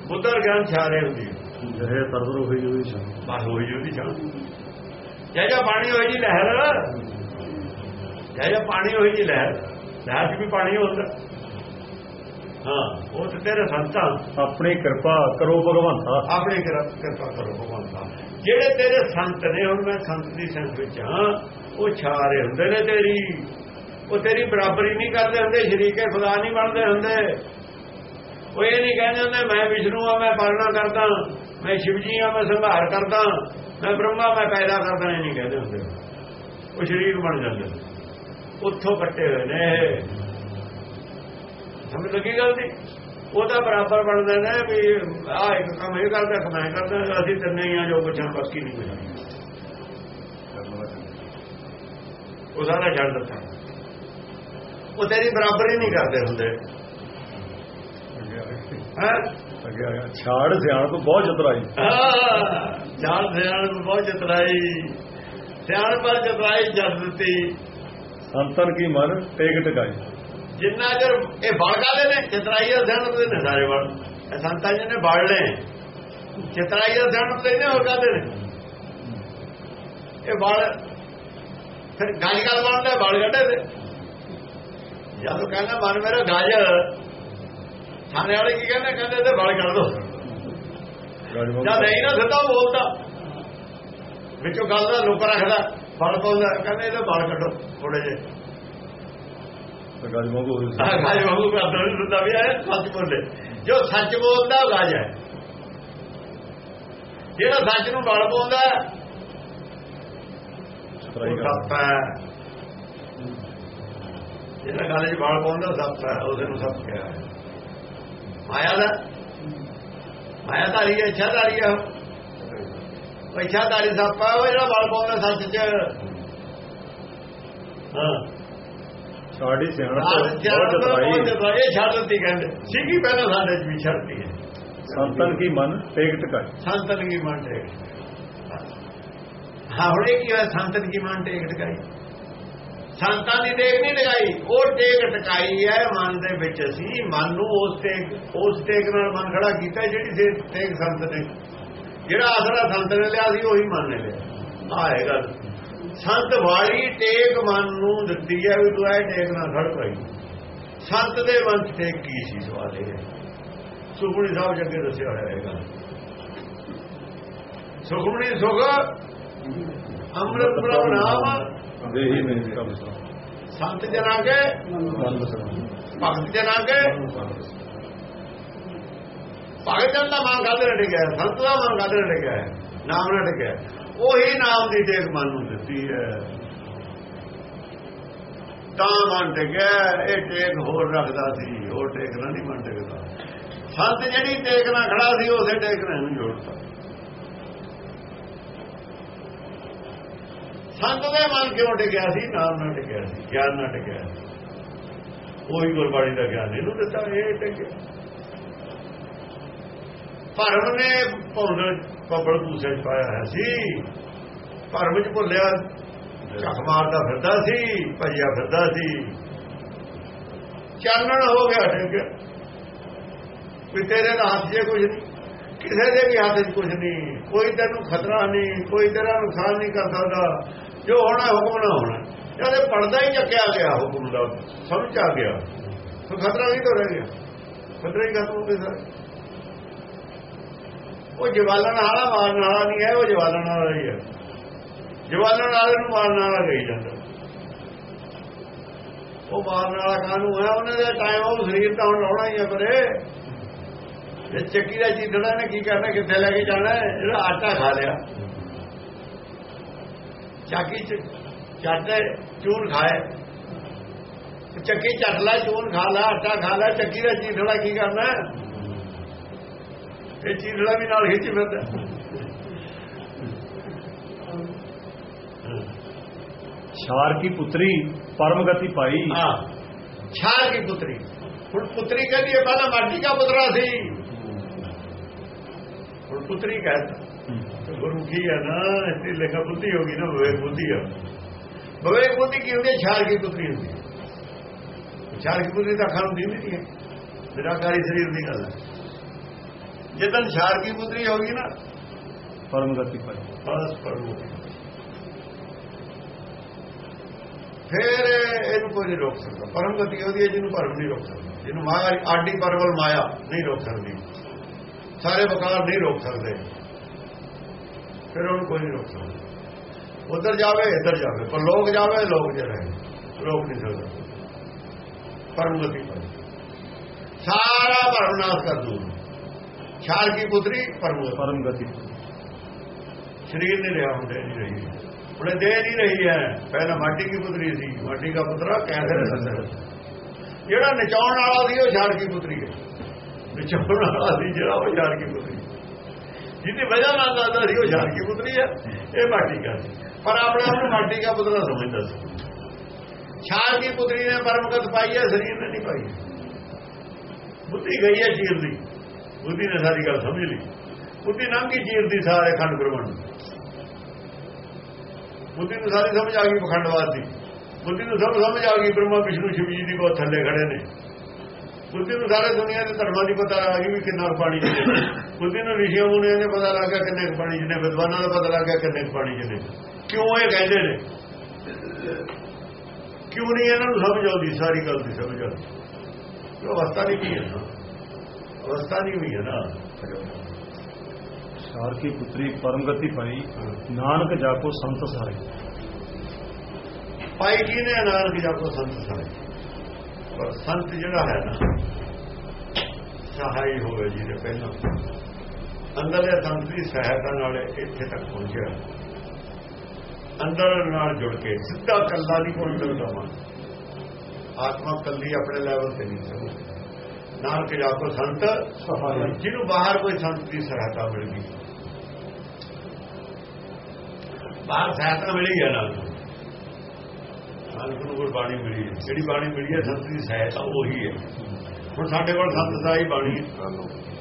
ਬੁੱਧ ਔਰ ਗਿਆਨ ਛਾਰੇ ਹੁੰਦੀ ਹੈ ਜਿਹੇ ਤਰਦਰ ਹੋਈ ਹੋਈ ਸ਼ਾਂਤ ਬਸ ਹੋਈ ਜੀ ਉਹਦੀ ਛਾਂ। ਜਿਹੇ ਜਾ ਪਾਣੀ ਹੋਈ ਜੀ ਲਹਿਰ। ਜਿਹੇ ਜਾ ਪਾਣੀ ਹੋਈ ਜੀ ਲਹਿਰ। ਲਹਿਰ ਵੀ ਪਾਣੀ ਹੁੰਦਾ। ਹਾਂ ਉਹ ਤੇ ਤੇਰੇ ਸੰਤਾਂ ਆਪਣੀ ਕਿਰਪਾ ਕਰੋ ਭਗਵੰਤਾ ਆਪਣੇ ਕਿਰ- ਕਿਰਪਾ ਕਰੋ ਭਗਵਾਨ ਦਾ ਜਿਹੜੇ ਤੇਰੇ ਸੰਤ ਨੇ ਹੁਣ ਮੈਂ ਸੰਤ ਦੀ ਸੰਗਤ ਵਿੱਚ ਹਾਂ ਉਹ ਛਾਰੇ ਹੁੰਦੇ ਨੇ ਤੇਰੀ। ਉਹ ਤੇਰੀ ਬਰਾਬਰੀ ਨਹੀਂ ਕਰਦੇ ਹੁੰਦੇ ਸ਼ਰੀਕੇ ਖੁਦਾ ਨਹੀਂ ਬਣਦੇ ਹੁੰਦੇ। ਉਹ ਇਹ ਨਹੀਂ ਕਹਿੰਦੇ ਹੁੰਦੇ ਮੈਂ ਵਿਸ਼ਨੂੰ ਆ ਮੈਂ ਪਾਲਣਾ ਕਰਦਾ ਮੈਂ ਸ਼ਿਵ ਜੀ ਆ ਮੈਂ ਸੰਭਾਰ ਕਰਦਾ ਮੈਂ ਬ੍ਰਹਮਾ ਮੈਂ ਪੈਦਾ ਕਰਦਾ ਇਹ ਨਹੀਂ ਕਹਿੰਦੇ ਹੁੰਦੇ। ਉਹ ਸ਼ਰੀਕ ਬਣ ਜਾਂਦੇ। ਉੱਥੋਂ ਕੱਟੇ ਹੋਏ ਨੇ। ਸਮਝ ਲੱਗੀ ਗੱਲ ਦੀ। ਉਹ ਤਾਂ ਬਰਾਬਰ ਬਣਦੇ ਨੇ ਵੀ ਆ ਇੱਕ ਕੰਮ ਇਹ ਕਰਦਾ ਇੱਕ ਮੈਂ ਕਰਦਾ ਅਸੀਂ ਤਿੰਨੇ ਹੀ ਆ ਜੋ ਪੁੱਛਣ ਬਾਕੀ ਨਹੀਂ ਕੁਝ ਉਹ ਸਾਰਾ ਛੱਡ ਦਿੱਤਾ। ਉਹ ਤੇਰੀ ਬਰਾਬਰੀ ਨਹੀਂ ਕਰਦੇ ਹੁੰਦੇ। ਹੈ? ਅੱਗੇ ਆ ਗਿਆ। ਛਾੜ ਸਿਆਣ ਤੋਂ ਬਹੁਤ ਚਤਰਾਈ ਜਾਲ ਸਿਆਣ ਨੂੰ ਬਹੁਤ ਜਤਰਾਈ। ਸਿਆਣ ਪਰ ਜਤਰਾਈ ਜਦ ਦਿੱਤੀ। ਸੰਤਨ ਕੀ ਮਨ ਟੇਕ ਟਕਾਈ। ਜਿੰਨਾ ਚਿਰ ਇਹ ਬਲ ਕਾਲੇ ਨੇ? ਚਤਰਾਈਆ ਸਿਆਣ ਦੇ ਨੇ ਸਾਰੇ ਬਲ ਇਹ ਸੰਤਾਂ ਜੀ ਨੇ ਬਲ ਨੇ ਚਤਰਾਈਆ ਸਿਆਣ ਦੇ ਨੇ ਹੋਰ ਕਾਦੇ ਨੇ? ਇਹ ਬਲ ਫਿਰ ਗਾਲੀ ਗੱਲ ਬਣਦਾ ਬਲ ਕੱਢੇ ਤੇ। ਜਦੋਂ ਕਹਿੰਦਾ, ਮਨ ਮੇਰਾ ਗਾਜ, ਥਾਣੇ ਵਾਲੇ ਕੀ ਕਹਿੰਦੇ? ਕਹਿੰਦੇ ਤੇ ਬਲ ਕੱਢ ਦੋ। ਜਾਂ ਨਹੀਂ ਨਾ ਸਿੱਧਾ ਬੋਲਦਾ। ਵਿੱਚੋਂ ਗੱਲ ਦਾ ਲੁਕ ਰੱਖਦਾ ਬਲ ਪਾਉਂਦਾ, ਕਹਿੰਦੇ ਇਹਦਾ ਬਲ ਕੱਢੋ ਥੋੜੇ ਜਿਹੇ। ਗਾਜ ਗਾਜ ਵਾਂਗੂ ਕਰਦਾ ਨਹੀਂ ਹੁੰਦਾ ਵੀ ਇਹ ਸੱਚ ਬੋਲੇ। ਜੋ ਸੱਚ ਬੋਲਦਾ ਉਹ ਗਾਜ ਹੈ। ਜਿਹੜਾ ਸੱਚ ਨੂੰ ਪਾਉਂਦਾ ਸੱਪ ਹੈ। ਜਿਹੜਾ ਗੱਲ 'ਚ ਬਲ ਪਾਉਂਦਾ ਸੱਪ ਹੈ। ਉਹਦੇ ਨੂੰ ਸੱਪ ਕਿਹਾ ਹੈ। ਮਾਇਆ ਦਾ ਮਾਇਆ ਧਾਰੀ ਹੈ ਇੱਛਾ ਧਾਰੀ ਹੈ। ਉਹ ਇੱਛਾ ਧਾਰੀ ਸੱਪ ਹੈ ਉਹ ਜਿਹੜਾ ਬਲ ਪਾਉਂਦਾ ਸੱਚ 'ਚ। ਹਾਂ। ਸਾਡੀ ਸਿਆਣ ਤੋਂ ਰਾਜ ਬਹੁਤ ਜਤਰਾਈ ਇਹ ਛੱਡ ਦਿੱਤੀ ਕਹਿੰਦੇ। ਸੀਗੀ ਪਹਿਲਾਂ ਸਾਡੇ 'ਚ ਵੀ ਛੱਡਤੀ ਹੈ। ਸੰਤਨ ਕੀ ਮਨ? ਟੇਕ ਟਕਾਈ ਸੰਤਨ ਕੀ ਮਨ ਟੇਕ ਹਾਂ ਹੁਣ ਇਹ ਕੀ ਹੋਇਆ? ਸੰਤਨ ਕੀ ਮਨ ਟੇਕ ਟਕਾਈ ਸੰਤਾਂ ਦੀ ਟੇਕ ਨਹੀਂ ਲਗਾਈ। ਉਹ ਟੇਕ ਟਕਾਈ ਹੈ ਮਨ ਦੇ ਵਿੱਚ ਅਸੀਂ। ਮਨ ਨੂੰ ਉਸ ਟੇਕ ਉਸ ਟੇਕ ਨਾਲ ਮਨ ਖੜਾ ਕੀਤਾ ਜਿਹੜੀ ਸੇ ਟੇਕ ਸੰਤ ਨੇ। ਜਿਹੜਾ ਆਸਰਾ ਸੰਤ ਨੇ ਲਿਆ ਸੀ ਉਹੀ ਮਨ ਨੇ ਲਿਆ। ਹੈ ਗੱਲ। ਸੰਤ ਵਾਲੀ ਟੇਕ ਮਨ ਨੂੰ ਦਿੱਤੀ ਹੈ ਵੀ ਤੂੰ ਇਹ ਟੇਕ ਨਾਲ ਖੜ ਪਈ ਸੰਤ ਦੇ ਮਨ ਟੇਕ ਕੀ ਸੀ ਸਵਾਲ ਇਹ ਹੈ ਸੁਖਮਣੀ ਸਾਹਿਬ ਜੱਗੇ ਦੱਸਿਆ ਹੋਇਆ ਹੈ ਇਹ ਗੱਲ ਸੁਖਮਣੀ ਸੁਖ ਅੰਮ੍ਰਿਤ ਪ੍ਰਭ ਨਾਮ ਦੇਹੀ ਕਬ ਸਾ ਸੰਤ ਜਨਾਂ ਕੇ ਭਗਤ ਜਨਾਂ ਕੇ ਭਗਤ ਜਨ ਦਾ ਮਨ ਨਾਲ ਟਿਕਿਆ ਹੈ? ਸੰਤ ਦਾ ਮਨ ਨਾਲ ਟਿਕਿਆ ਹੈ? ਨਾਮ ਟਿਕਿਆ ਹੈ। ਉਹੀ ਨਾਮ ਦੀ ਟੇਕ ਮਨ ਨੂੰ ਦਿੱਤੀ ਹੈ। ਤਾਂ ਮਨ ਟਿਕਿਆ, ਇਹ ਟੇਕ ਹੋਰ ਰੱਖਦਾ ਸੀ ਹੋਰ ਟੇਕਣਾ ਨਹੀਂ ਮਨ ਟਿਕਦਾ। ਸੰਤ ਜਿਹੜੀ ਟੇਕਣਾ ਖੜਾ ਸੀ, ਉਸੇ ਟੇਕਣਾ ਨੂੰ ਜੋੜਦਾ ਸੰਤ ਦੇ ਮਨ ਕਿਉਂ ਟਿਕਿਆ ਸੀ? ਨਾਮ ਨਾਲ ਟਿਕਿਆ ਸੀ, ਗਿਆਨ ਨਾਲ ਟਿਕਿਆ ਉਹੀ ਗੁਰਬਾਣੀ ਦਾ ਗਿਆਨ ਇਹਨੂੰ ਦਿੱਤਾ, ਇਹ ਟਿਕਿਆ। ਭਰਮ ਨੇ ਭੁੱਲ ਪਬਲ ਦੂਸਰੇ ਚ ਪਾਇਆ ਹੋਇਆ ਸੀ। ਭਰਮ ਚ ਭੁੱਲਿਆ, ਚੱਕ ਮਾਰਦਾ ਫਿਰਦਾ ਸੀ ਭਜਿਆ ਫਿਰਦਾ ਸੀ। ਚਾਨਣ ਹੋ ਗਿਆ ਟਿਕ ਵੀ ਤੇਰੇ ਦਾ ਹੱਥ 'ਚ ਕੁਝ ਨਹੀਂ, ਕਿਸੇ ਦੇ ਵੀ ਹੱਥ 'ਚ ਕੁਝ ਨਹੀਂ, ਕੋਈ ਤੈਨੂੰ ਖਤਰਾ ਨਹੀਂ, ਕੋਈ ਤੇਰਾ ਨੁਕਸਾਨ ਨਹੀਂ ਕਰ ਸਕਦਾ। ਜੋ ਹੋਣਾ ਹੁਕਮ ਨਾ ਹੋਣਾ। ਜਦ ਪਰਦਾ ਹੀ ਚੱਕਿਆ ਗਿਆ ਹੁਕਮ ਦਾ ਸਮਝ ਆ ਗਿਆ। ਤਾਂ ਖਤਰਾ ਨਹੀਂ ਤੋਂ ਰਹਿ ਗਿਆ। ਖਤਰਾ ਹੀ ਖਤਮ ਹੋ ਗਿਆ ਉਹ ਜਵਾਲਣ ਵਾਲਾ ਮਾਰਨ ਵਾਲਾ ਨਹੀਂ ਹੈ, ਉਹ ਜਵਾਲਣ ਵਾਲਾ ਹੀ ਹੈ ਜਵਾਲਣ ਵਾਲੇ ਨੂੰ ਮਾਰਨ ਵਾਲਾ ਕਹੀ ਜਾਂਦਾ। ਉਹ ਮਾਰਨ ਵਾਲਾ ਕਾਹਨੂੰ ਹੈ ਉਹਨਾਂ ਦੇ ਟਾਈਮ ਉਹ ਸਰੀਰ ਤਾਂ ਹੁਣ ਲਾਉਣਾ ਹੀ ਹੈ ਪਰੇ। ਇਹ ਚੱਕੀ ਦਾ ਚੀਦੜਾ ਨੇ ਕੀ ਕਰਨਾ? ਕਿੱਥੇ ਲੈ ਕੇ ਜਾਣਾ? ਹੈ? ਜਿਹੜਾ ਆਟਾ ਖਾ ਲਿਆ। ਚਾਕੀ ਚ ਚੱਟੇ ਚੂਨ ਖਾਏ। ਚੱਕੀ ਚੱਟ ਲੈ, ਚੂਨ ਖਾ ਲੈ, ਆਟਾ ਖਾ ਲੈ, ਚੱਕੀ ਦਾ ਚੀਦੜਾ ਕੀ ਕਰਨਾ? ਇਹ ਚੀਦੜਾ ਵੀ ਨਾਲ ਖਿੱਚ ਫਿਰਦਾ। ਛਾਰ ਕੀ ਪੁੱਤਰੀ ਪਰਮ ਗਤੀ ਪਾਈ। ਹਾਂ ਛਾਲ ਕੀ ਪੁੱਤਰੀ। ਹੁਣ ਪੁੱਤਰੀ ਕਹਿੰਦੀ ਹੈ ਪਹਿਲਾਂ ਮਾਟੀ ਦਾ ਪੁੱਤਰਾ ਸੀ। ਹੁਣ ਪੁੱਤਰੀ ਕਹਿੰਦਾ ਗੁਰੂ ਕੀ ਹੈ ਨਾ ਇਸਦੀ ਲਿਖਾ ਬੁੱਧੀ ਹੋ ਗਈ ਨਾ ਵਿਵੇਕ ਬੁੱਧੀ ਆ। ਵਿਵੇਕ ਬੁੱਧੀ ਕੀ ਹੁੰਦੀ ਛਾਲ ਕੀ ਪੁੱਤਰੀ ਹੁੰਦੀ ਹੈ। ਛਾਲ ਕੀ ਪੁੱਤਰੀ ਤਾਂ ਖਾਣ ਦੀ ਨਹੀਂ ਹੈ। ਨਿਰਾਕਾਰੀ ਸਰੀਰ ਦੀ ਗੱਲ ਹੈ। ਜਦੋਂ ਛਾਲ ਕੀ ਪੁੱਤਰੀ ਹੋ ਗਈ ਨਾ ਪਰਮ ਗਤੀ ਪਾਈ ਬਸ ਪਰਮੋ ਫਿਰ ਇਹਨੂੰ ਕੋਈ ਨਹੀਂ ਰੋਕ ਸਕਦਾ। ਪਰਮ ਗਤੀ ਉਹਦੀ ਹੈ ਜਿਹਨੂੰ ਭਰਮ ਨਹੀਂ ਰੋਕ ਸਕਦਾ। ਜਿਹਨੂੰ ਮਾਇਆ ਆਡੀ ਪਰਵਲ ਮਾਇਆ ਨਹੀਂ ਰੋਕ ਸਕਦੀ। ਸਾਰੇ ਵਕਾਰ ਨਹੀਂ ਰੋਕ ਸਕਦੇ। ਫਿਰ ਉਹਨੂੰ ਕੋਈ ਨਹੀਂ ਰੋਕ ਸਕਦਾ। ਉਧਰ ਜਾਵੇ ਇੱਧਰ ਜਾਵੇ। ਪਰ ਲੋਕ ਜਾਵੇ ਲੋਕ ਰਹੇ। ਰੋਕ ਨਹੀਂ ਸਕਦਾ। ਪਰਮ ਗਤੀ ਪਰ ਸਾਰਾ ਭਰਮ ਨਾਸ਼ ਕਰ ਦੂ ਛਾਲ ਕੀ ਪੁੱਤਰੀ? ਪਰਮ ਪਰਮ ਗਤੀ ਸਰੀਰ ਨਹੀਂ ਰਿਹਾ ਹੁੰਦੇ ਨਹੀਂ ਰਹੀ। ਉਹਨੇ ਦੇਹ ਨਹੀਂ ਰਹੀ ਹੈ। ਪਹਿਲਾਂ ਮਾਟੀ ਦੀ ਪੁੱਤਰੀ ਸੀ? ਮਾਟੀ ਦਾ ਪੁੱਤਰਾ ਕੈਸੇ ਰਹਿ ਸਕਦਾ ਜਿਹੜਾ ਨਚਾਉਣ ਵਾਲਾ ਸੀ ਉਹ ਛਾੜ ਕੀ ਪੁੱਤਰੀ ਹੈ। ਨਚਾਉਣ ਵਾਲਾ ਸੀ ਜਿਹੜਾ ਉਹ ਛਾੜ ਕੀ ਪੁੱਤਰੀ ਜਿਹਦੀ ਵਜ੍ਹਾ ਨਾਲ ਦਾਦਾ ਸੀ ਉਹ ਛਾੜ ਕੀ ਪੁੱਤਰੀ ਹੈ। ਇਹ ਮਾਟੀ ਦਾ ਪਰ ਆਪਣੇ ਆਪ ਨੂੰ ਮਾਟੀ ਦਾ ਪੁੱਤਰਾ ਸਮਝਦਾ ਸੀ। ਛਾੜ ਕੀ ਪੁੱਤਰੀ ਨੇ ਪਰਮਗਤ ਪਾਈ ਹੈ ਸਰੀਰ ਨੇ ਨਹੀਂ ਪਾਈ। ਬੁੱਧੀ ਗਈ ਹੈ ਚੀਰ ਦੀ। ਬੁੱਧੀ ਨੇ ਸਾਰੀ ਗੱਲ ਸਮਝ ਲਈ। ਬੁੱਧੀ ਨੰਗੀ ਚੀਰ ਦੀ ਸਾਰੇ ਖੰਡ ਪ੍ਰਵਣ ਬੁੱਧੀ ਨੂੰ ਸਾਰੀ ਸਮਝ ਆ ਗਈ ਪਖੰਡਵਾਦ ਦੀ। ਬੁੱਧੀ ਨੂੰ ਸਭ ਸਮਝ ਆ ਗਈ ਬ੍ਰਹਮਾ, ਵਿਸ਼ਨੂੰ, ਸ਼ਿਵ ਜੀ ਦੀ ਬਹੁਤ ਥੱਲੇ ਖੜੇ ਨੇ। ਬੁੱਧੀ ਨੂੰ ਸਾਰੇ ਦੁਨੀਆ ਦੇ ਧਰਮਾਂ ਦੀ ਪਤਾ ਆ ਗਈ ਵੀ ਕਿੰਨਾ ਕੁ ਪਾਣੀ ਚ ਬੁੱਧੀ ਨੂੰ ਰਿਸ਼ੀਆਂ ਮੁਨੀਆਂ ਨੇ ਪਤਾ ਲੱਗ ਗਿਆ ਕਿੰਨੇ ਕੁ ਪਾਣੀ ਚ ਨੇ। ਵਿਦਵਾਨਾਂ ਦਾ ਪਤਾ ਲੱਗ ਗਿਆ ਕਿੰਨੇ ਕੁ ਪਾਣੀ ਚ ਨੇ। ਕਿਉਂ ਇਹ ਕਹਿੰਦੇ ਨੇ? ਕਿਉਂ ਨਹੀਂ ਇਹਨਾਂ ਨੂੰ ਸਮਝ ਆਉਂਦੀ? ਸਾਰੀ ਗੱਲ ਦੀ ਸਮਝ ਆਉਂਦੀ। ਉਹ ਅਵਸਥਾ ਨਹੀਂ ਕੀ ਹੈ? ਅਵਸਥਾ ਨਹੀਂ ਹੋਈ ਹੈ ਨਾ। ਛਾਰ ਕੀ ਪੁੱਤਰੀ ਪਰਮ ਗਤੀ ਪਾਈ ਨਾਨਕ ਜਾਕੋ ਸੰਤ ਸਾਰੇ। ਪਾਈ ਕੀ ਨੇ ਨਾਨਕ ਜਾ ਕੋ ਸੰਤ ਸਾਰੇ। ਪਰ ਸੰਤ ਜਿਹੜਾ ਹੈ ਨਾ ਸਹਾਈ ਹੋਵੇ ਜਿਹਦੇ ਪਹਿਲਾਂ। ਅੰਦਰਲੇ ਸੰਤ ਦੀ ਸਹਾਇਤਾ ਨਾਲ ਇੱਥੇ ਤੱਕ ਪਹੁੰਚਿਆ। ਅੰਦਰ ਨਾਲ ਜੁੜ ਕੇ ਸਿੱਧਾ ਕੱਲਾ ਨਹੀਂ ਕੋਈ ਸਕਦਾ ਆਤਮਾ ਕੱਲੀ ਆਪਣੇ ਲੈਵਲ ਤੇ ਨਹੀਂ ਸਕਦੀ ਨਾਨਕ ਜਾ ਕੋ ਸੰਤ ਜਿਹਨੂੰ ਬਾਹਰ ਕੋਈ ਸੰਤ ਦੀ ਸਹਾਇਤਾ ਮਿਲ ਗਈ। ਬਾਹਰ ਸਹਾਇਤਾ ਮਿਲੀ ਹੈ ਨਾਲ। ਨਾਨਕ ਨੂੰ ਗੁਰਬਾਣੀ ਮਿਲੀ ਹੈ। ਜਿਹੜੀ ਬਾਣੀ ਮਿਲੀ ਹੈ ਸੰਤ ਦੀ ਸਹਾਇਤਾ ਉਹੀ ਹੈ। ਹੁਣ ਸਾਡੇ ਕੋਲ ਸੰਤ ਦਾ ਹੀ ਬਾਣੀ ਹੈ।